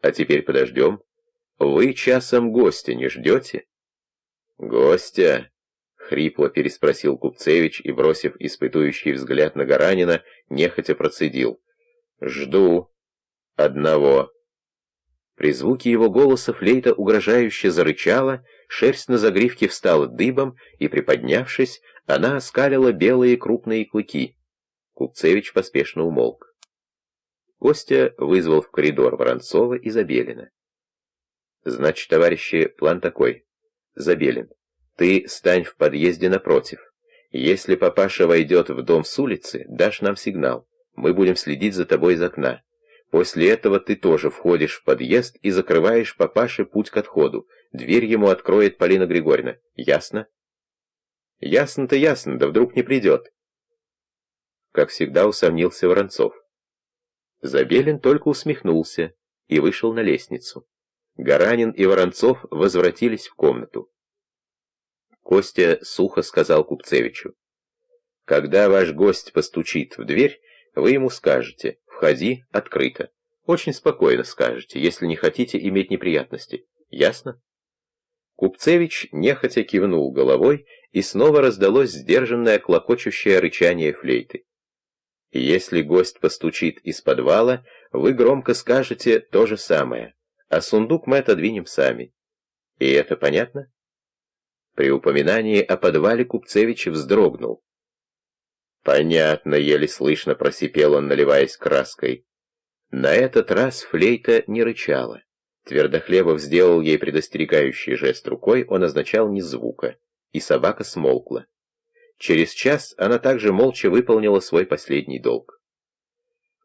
А теперь подождем. Вы часом гостя не ждете? Гостя? Хрипло переспросил Купцевич и, бросив испытующий взгляд на Гаранина, нехотя процедил. Жду. Одного. При звуке его голоса флейта угрожающе зарычала, шерсть на загривке встала дыбом, и, приподнявшись, она оскалила белые крупные клыки. Купцевич поспешно умолк. Костя вызвал в коридор Воронцова и Забелина. «Значит, товарищи, план такой. Забелин, ты стань в подъезде напротив. Если папаша войдет в дом с улицы, дашь нам сигнал. Мы будем следить за тобой из окна. После этого ты тоже входишь в подъезд и закрываешь папаше путь к отходу. Дверь ему откроет Полина Григорьевна. Ясно? Ясно-то ясно, да вдруг не придет. Как всегда усомнился Воронцов. Забелин только усмехнулся и вышел на лестницу. Гаранин и Воронцов возвратились в комнату. Костя сухо сказал Купцевичу. «Когда ваш гость постучит в дверь, вы ему скажете, Входи открыто. Очень спокойно скажете, если не хотите иметь неприятности. Ясно? Купцевич нехотя кивнул головой, и снова раздалось сдержанное клокочущее рычание флейты. Если гость постучит из подвала, вы громко скажете то же самое, а сундук мы отодвинем сами. И это понятно? При упоминании о подвале Купцевич вздрогнул. «Понятно», — еле слышно просипел он, наливаясь краской. На этот раз флейта не рычала. Твердохлебов сделал ей предостерегающий жест рукой, он означал ни звука, и собака смолкла. Через час она также молча выполнила свой последний долг.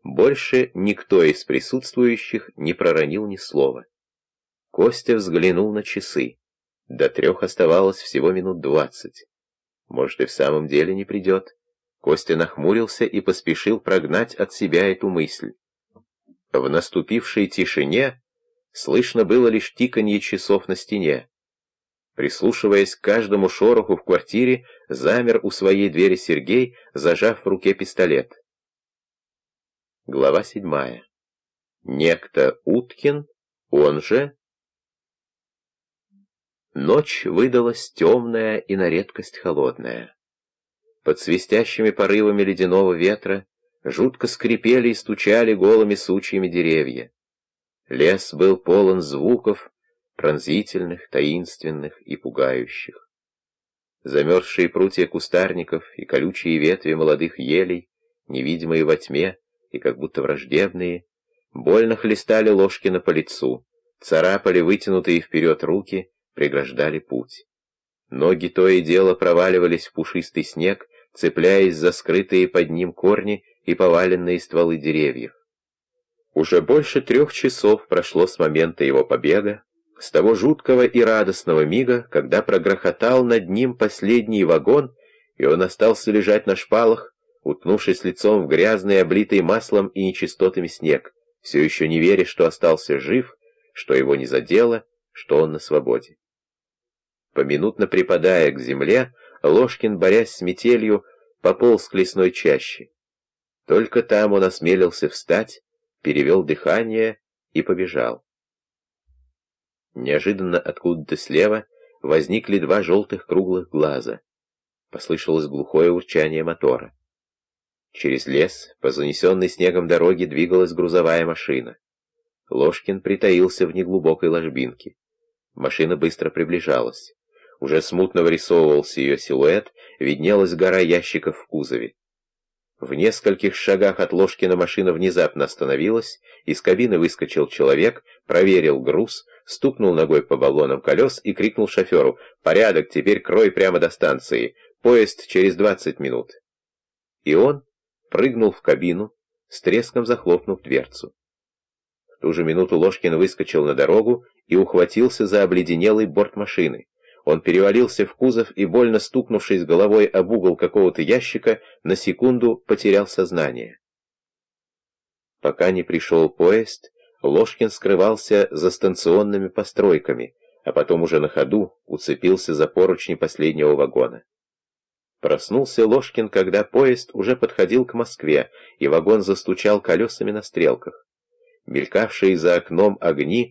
Больше никто из присутствующих не проронил ни слова. Костя взглянул на часы. До трех оставалось всего минут двадцать. Может, и в самом деле не придет. Костя нахмурился и поспешил прогнать от себя эту мысль. В наступившей тишине слышно было лишь тиканье часов на стене. Прислушиваясь к каждому шороху в квартире, замер у своей двери Сергей, зажав в руке пистолет. Глава седьмая. Некто Уткин, он же... Ночь выдалась темная и на редкость холодная. Под свистящими порывами ледяного ветра жутко скрипели и стучали голыми сучьями деревья. Лес был полон звуков, пронзительных, таинственных и пугающих. Замерзшие прутья кустарников и колючие ветви молодых елей, невидимые во тьме и как будто враждебные, больно хлестали Ложкина по лицу, царапали вытянутые вперед руки, преграждали путь. Ноги то и дело проваливались в пушистый снег, цепляясь за скрытые под ним корни и поваленные стволы деревьев. Уже больше трех часов прошло с момента его побега, с того жуткого и радостного мига, когда прогрохотал над ним последний вагон, и он остался лежать на шпалах, утнувшись лицом в грязный, облитый маслом и нечистотами снег, все еще не веря, что остался жив, что его не задело, что он на свободе. Поминутно припадая к земле, Ложкин, борясь с метелью, пополз к лесной чаще. Только там он осмелился встать, перевел дыхание и побежал. Неожиданно откуда-то слева возникли два желтых круглых глаза. Послышалось глухое урчание мотора. Через лес, по занесенной снегом дороге, двигалась грузовая машина. Ложкин притаился в неглубокой ложбинке. Машина быстро приближалась. Уже смутно вырисовывался ее силуэт, виднелась гора ящиков в кузове. В нескольких шагах от Ложкина машина внезапно остановилась, из кабины выскочил человек, проверил груз, стукнул ногой по баллонам колес и крикнул шоферу «Порядок, теперь крой прямо до станции, поезд через двадцать минут». И он прыгнул в кабину, с треском захлопнув дверцу. В ту же минуту Ложкин выскочил на дорогу и ухватился за обледенелый борт машины. Он перевалился в кузов и, больно стукнувшись головой об угол какого-то ящика, на секунду потерял сознание. Пока не пришел поезд, Ложкин скрывался за станционными постройками, а потом уже на ходу уцепился за поручни последнего вагона. Проснулся Ложкин, когда поезд уже подходил к Москве, и вагон застучал колесами на стрелках. Мелькавшие за окном огни